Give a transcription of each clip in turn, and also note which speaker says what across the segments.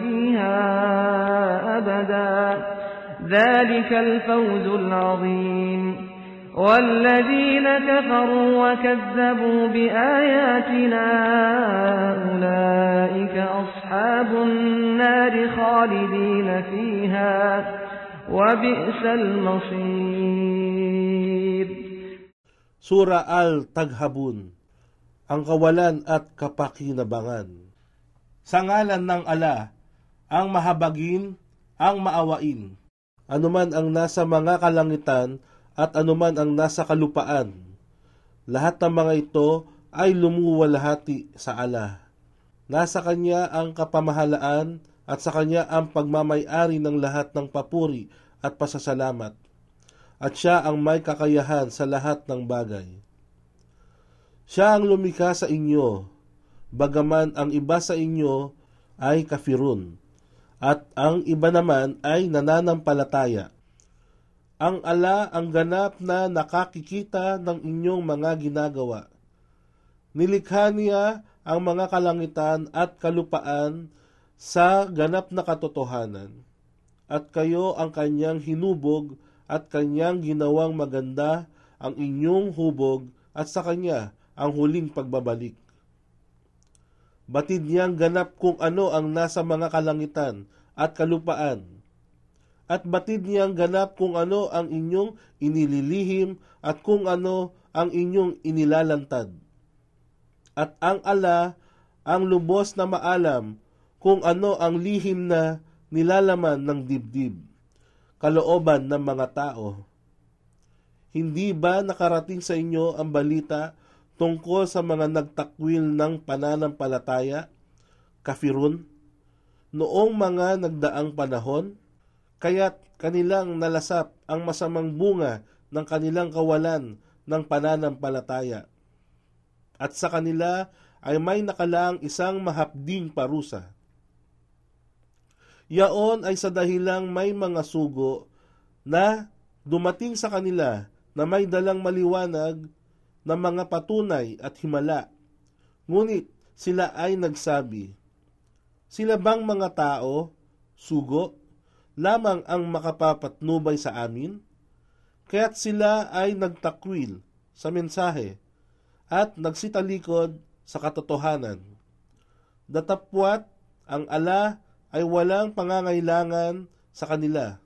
Speaker 1: فيها أبدا. ذلك الفوز العظيم. والذين كفروا وكذبوا بآياتنا أولئك أصحاب النار خالدين فيها. وبئس المصير.
Speaker 2: Sura Al-Taghabun Ang kawalan at kapakinabangan Sa ngalan ng ala, ang mahabagin, ang maawain, anuman ang nasa mga kalangitan at anuman ang nasa kalupaan. Lahat ng mga ito ay lumuwalhati sa ala. Nasa kanya ang kapamahalaan at sa kanya ang pagmamayari ng lahat ng papuri at pasasalamat at siya ang may kakayahan sa lahat ng bagay. Siya ang lumikha sa inyo, bagaman ang iba sa inyo ay kafirun, at ang iba naman ay nananampalataya. Ang ala ang ganap na nakakikita ng inyong mga ginagawa. Nilikha niya ang mga kalangitan at kalupaan sa ganap na katotohanan, at kayo ang kanyang hinubog at kanyang ginawang maganda ang inyong hubog at sa kanya ang huling pagbabalik. Batid niyang ganap kung ano ang nasa mga kalangitan at kalupaan. At batid niyang ganap kung ano ang inyong inililihim at kung ano ang inyong inilalantad. At ang ala ang lubos na maalam kung ano ang lihim na nilalaman ng dibdib kalooban ng mga tao. Hindi ba nakarating sa inyo ang balita tungkol sa mga nagtakwil ng pananampalataya, kafirun, noong mga nagdaang panahon, kaya't kanilang nalasap ang masamang bunga ng kanilang kawalan ng pananampalataya. At sa kanila ay may nakalang isang mahapding parusa Yaon ay sa dahilang may mga sugo na dumating sa kanila na may dalang maliwanag na mga patunay at himala. Ngunit sila ay nagsabi, Sila bang mga tao, sugo, lamang ang makapapatnubay sa amin? kaya't sila ay nagtakwil sa mensahe at nagsitalikod sa katotohanan. Datapwat ang ala ay walang pangangailangan sa kanila.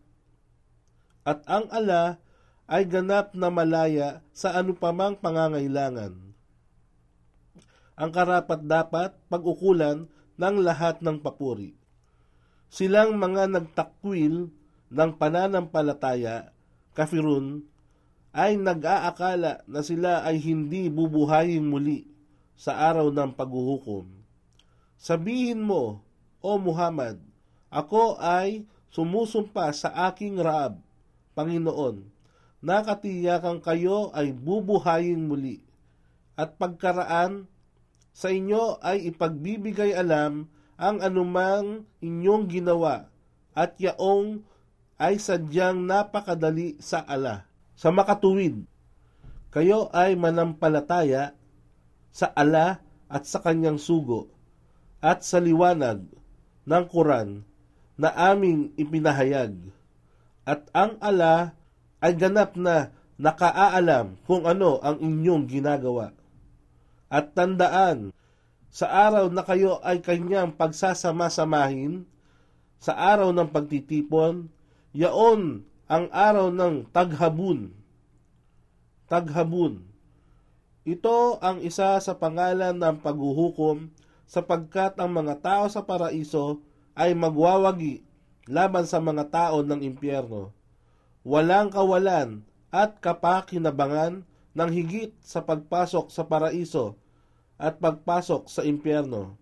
Speaker 2: At ang ala ay ganap na malaya sa anupamang pangangailangan. Ang karapat dapat pag-ukulan ng lahat ng papuri. Silang mga nagtakwil ng pananampalataya, kafirun, ay nag-aakala na sila ay hindi bubuhayin muli sa araw ng paghuhukom. Sabihin mo, O Muhammad, ako ay sumusumpa sa aking Raab, Panginoon, nakatiyakan kayo ay bubuhayin muli, at pagkaraan sa inyo ay ipagbibigay alam ang anumang inyong ginawa, at yaong ay sadyang napakadali sa ala sa makatuwid. Kayo ay manampalataya sa ala at sa kanyang sugo at sa liwanag ng Quran na aming ipinahayag. At ang ala ay ganap na nakaaalam kung ano ang inyong ginagawa. At tandaan, sa araw na kayo ay kanyang pagsasama-samahin, sa araw ng pagtitipon, yaon ang araw ng taghabun. Taghabun. Ito ang isa sa pangalan ng paghuhukom sapagkat ang mga tao sa paraiso ay magwawagi laban sa mga tao ng impyerno. Walang kawalan at kapakinabangan ng higit sa pagpasok sa paraiso at pagpasok sa impyerno.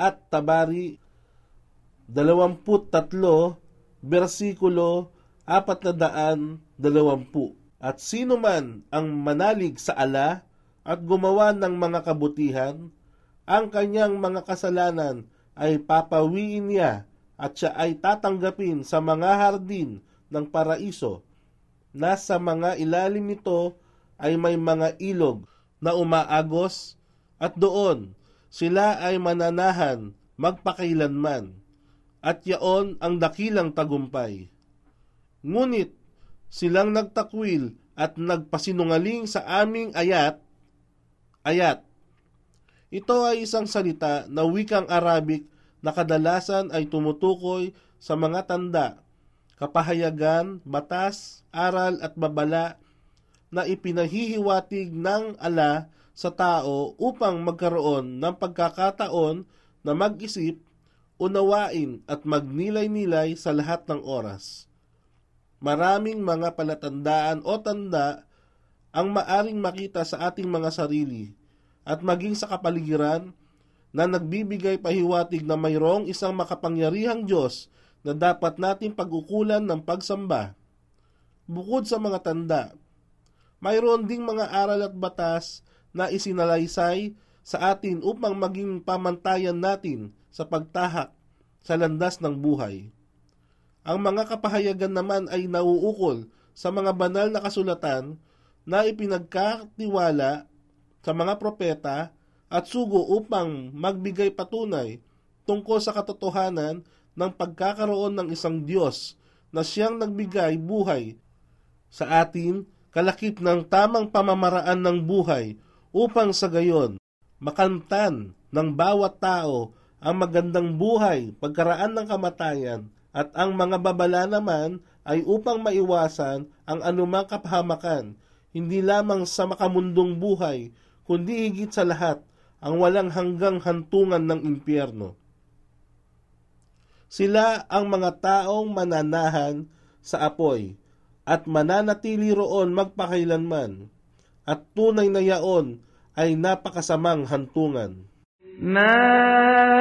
Speaker 2: At Tabari 23 versikulo apat na daan dalawampu. At sino man ang manalig sa ala at gumawa ng mga kabutihan, ang kanyang mga kasalanan ay papawiin niya at siya ay tatanggapin sa mga hardin ng paraiso na sa mga ilalim nito ay may mga ilog na umaagos at doon sila ay mananahan magpakailanman at yaon ang dakilang tagumpay. Ngunit silang nagtakwil at nagpasinungaling sa aming ayat, ayat. Ito ay isang salita na wikang Arabic na kadalasan ay tumutukoy sa mga tanda, kapahayagan, batas, aral at babala na ipinahihiwatig ng ala sa tao upang magkaroon ng pagkakataon na mag-isip, unawain at magnilay-nilay sa lahat ng oras. Maraming mga palatandaan o tanda ang maaring makita sa ating mga sarili at maging sa kapaligiran na nagbibigay pahiwatig na mayroong isang makapangyarihang Diyos na dapat nating pag-ukulan ng pagsamba. Bukod sa mga tanda, mayroon ding mga aral at batas na isinalaysay sa atin upang maging pamantayan natin sa pagtahak sa landas ng buhay. Ang mga kapahayagan naman ay nauukol sa mga banal na kasulatan na ipinagkatiwala sa mga propeta at sugo upang magbigay patunay tungkol sa katotohanan ng pagkakaroon ng isang Diyos na siyang nagbigay buhay sa atin kalakip ng tamang pamamaraan ng buhay upang sa gayon makantan ng bawat tao ang magandang buhay pagkaraan ng kamatayan at ang mga babala naman ay upang maiwasan ang anumang kapahamakan, hindi lamang sa makamundong buhay, kundi higit sa lahat ang walang hanggang hantungan ng impyerno. Sila ang mga taong mananahan sa apoy at mananatili roon magpakailanman at tunay na yaon ay napakasamang hantungan.
Speaker 1: ما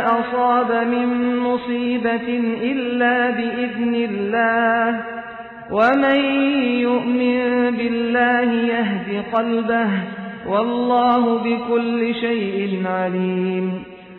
Speaker 1: أصاب من مصيبة إلا بإذن الله ومن يؤمن بالله يهد قلبه والله بكل شيء عليم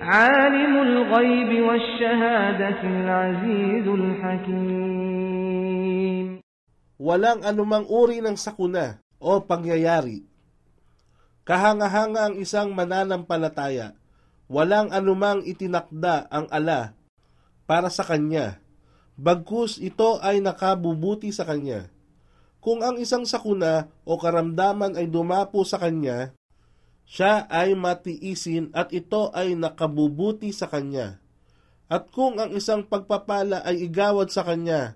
Speaker 1: عالم الغيب والشهادة العزيز الحكيم
Speaker 2: Walang anumang uri ng sakuna o pangyayari. Kahanga-hanga ang isang mananampalataya. Walang anumang itinakda ang ala para sa kanya. Bagkus ito ay nakabubuti sa kanya. Kung ang isang sakuna o karamdaman ay dumapo sa kanya, siya ay matiisin at ito ay nakabubuti sa kanya. At kung ang isang pagpapala ay igawad sa kanya,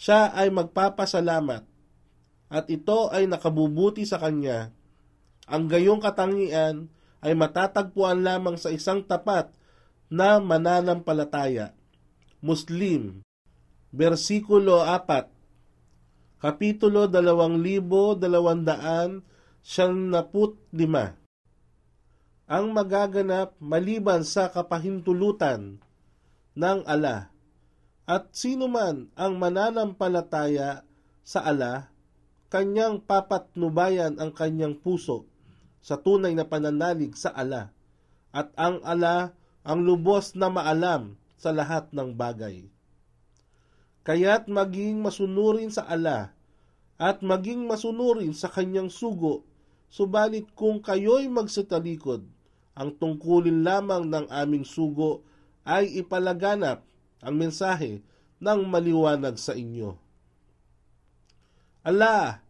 Speaker 2: siya ay magpapasalamat at ito ay nakabubuti sa kanya. Ang gayong katangian ay matatagpuan lamang sa isang tapat na mananampalataya. Muslim, versikulo 4, Kapitulo 2275 Ang magaganap maliban sa kapahintulutan ng ala at sino man ang mananampalataya sa ala, kanyang papatnubayan ang kanyang puso sa tunay na pananalig sa ala at ang ala ang lubos na maalam sa lahat ng bagay. Kaya't maging masunurin sa ala at maging masunurin sa kanyang sugo, subalit kung kayo'y magsatalikod, ang tungkulin lamang ng aming sugo ay ipalaganap ang mensahe ng maliwanag sa inyo. Ala,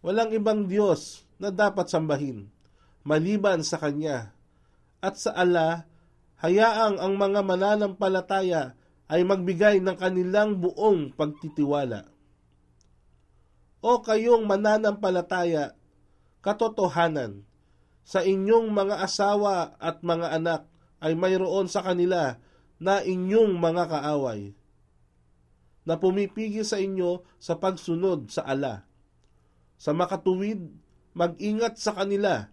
Speaker 2: walang ibang Diyos na dapat sambahin, maliban sa Kanya. At sa ala, hayaang ang mga mananampalataya ay magbigay ng kanilang buong pagtitiwala. O kayong mananampalataya, katotohanan, sa inyong mga asawa at mga anak ay mayroon sa kanila na inyong mga kaaway, na pumipigil sa inyo sa pagsunod sa ala. Sa makatuwid, mag-ingat sa kanila.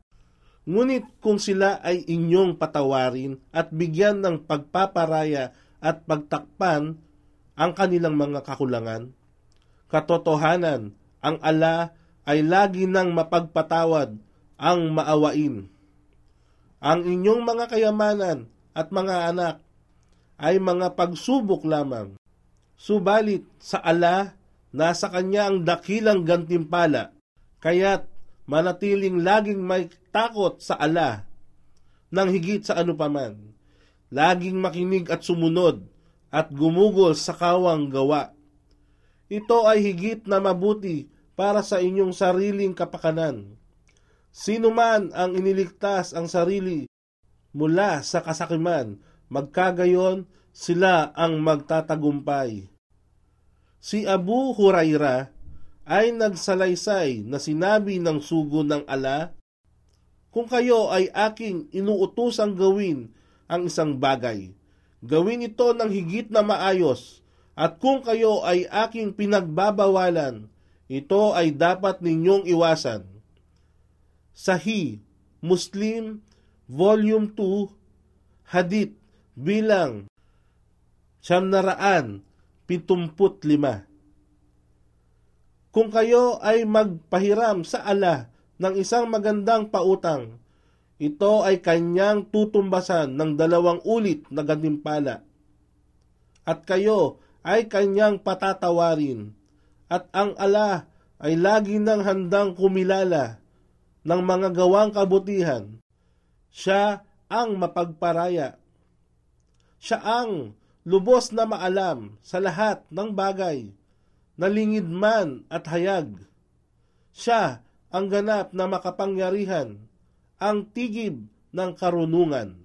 Speaker 2: Ngunit kung sila ay inyong patawarin at bigyan ng pagpaparaya at pagtakpan ang kanilang mga kakulangan, katotohanan, ang ala ay lagi nang mapagpatawad ang maawain. Ang inyong mga kayamanan at mga anak ay mga pagsubok lamang. Subalit sa ala, nasa kanya ang dakilang gantimpala, kaya't manatiling laging may takot sa ala nang higit sa anupaman. Laging makinig at sumunod at gumugol sa kawang gawa. Ito ay higit na mabuti para sa inyong sariling kapakanan. Sino man ang iniligtas ang sarili mula sa kasakiman magkagayon sila ang magtatagumpay. Si Abu Huraira ay nagsalaysay na sinabi ng sugo ng ala, Kung kayo ay aking inuutosang gawin ang isang bagay, gawin ito ng higit na maayos, at kung kayo ay aking pinagbabawalan, ito ay dapat ninyong iwasan. Sahi, Muslim, Volume 2, Hadith bilang siyam na raan pitumput lima. Kung kayo ay magpahiram sa ala ng isang magandang pautang, ito ay kanyang tutumbasan ng dalawang ulit na gantimpala. At kayo ay kanyang patatawarin, at ang ala ay lagi nang handang kumilala ng mga gawang kabutihan. Siya ang mapagparaya. Siya ang lubos na maalam sa lahat ng bagay, nalingid man at hayag. Siya ang ganap na makapangyarihan, ang tigib ng karunungan.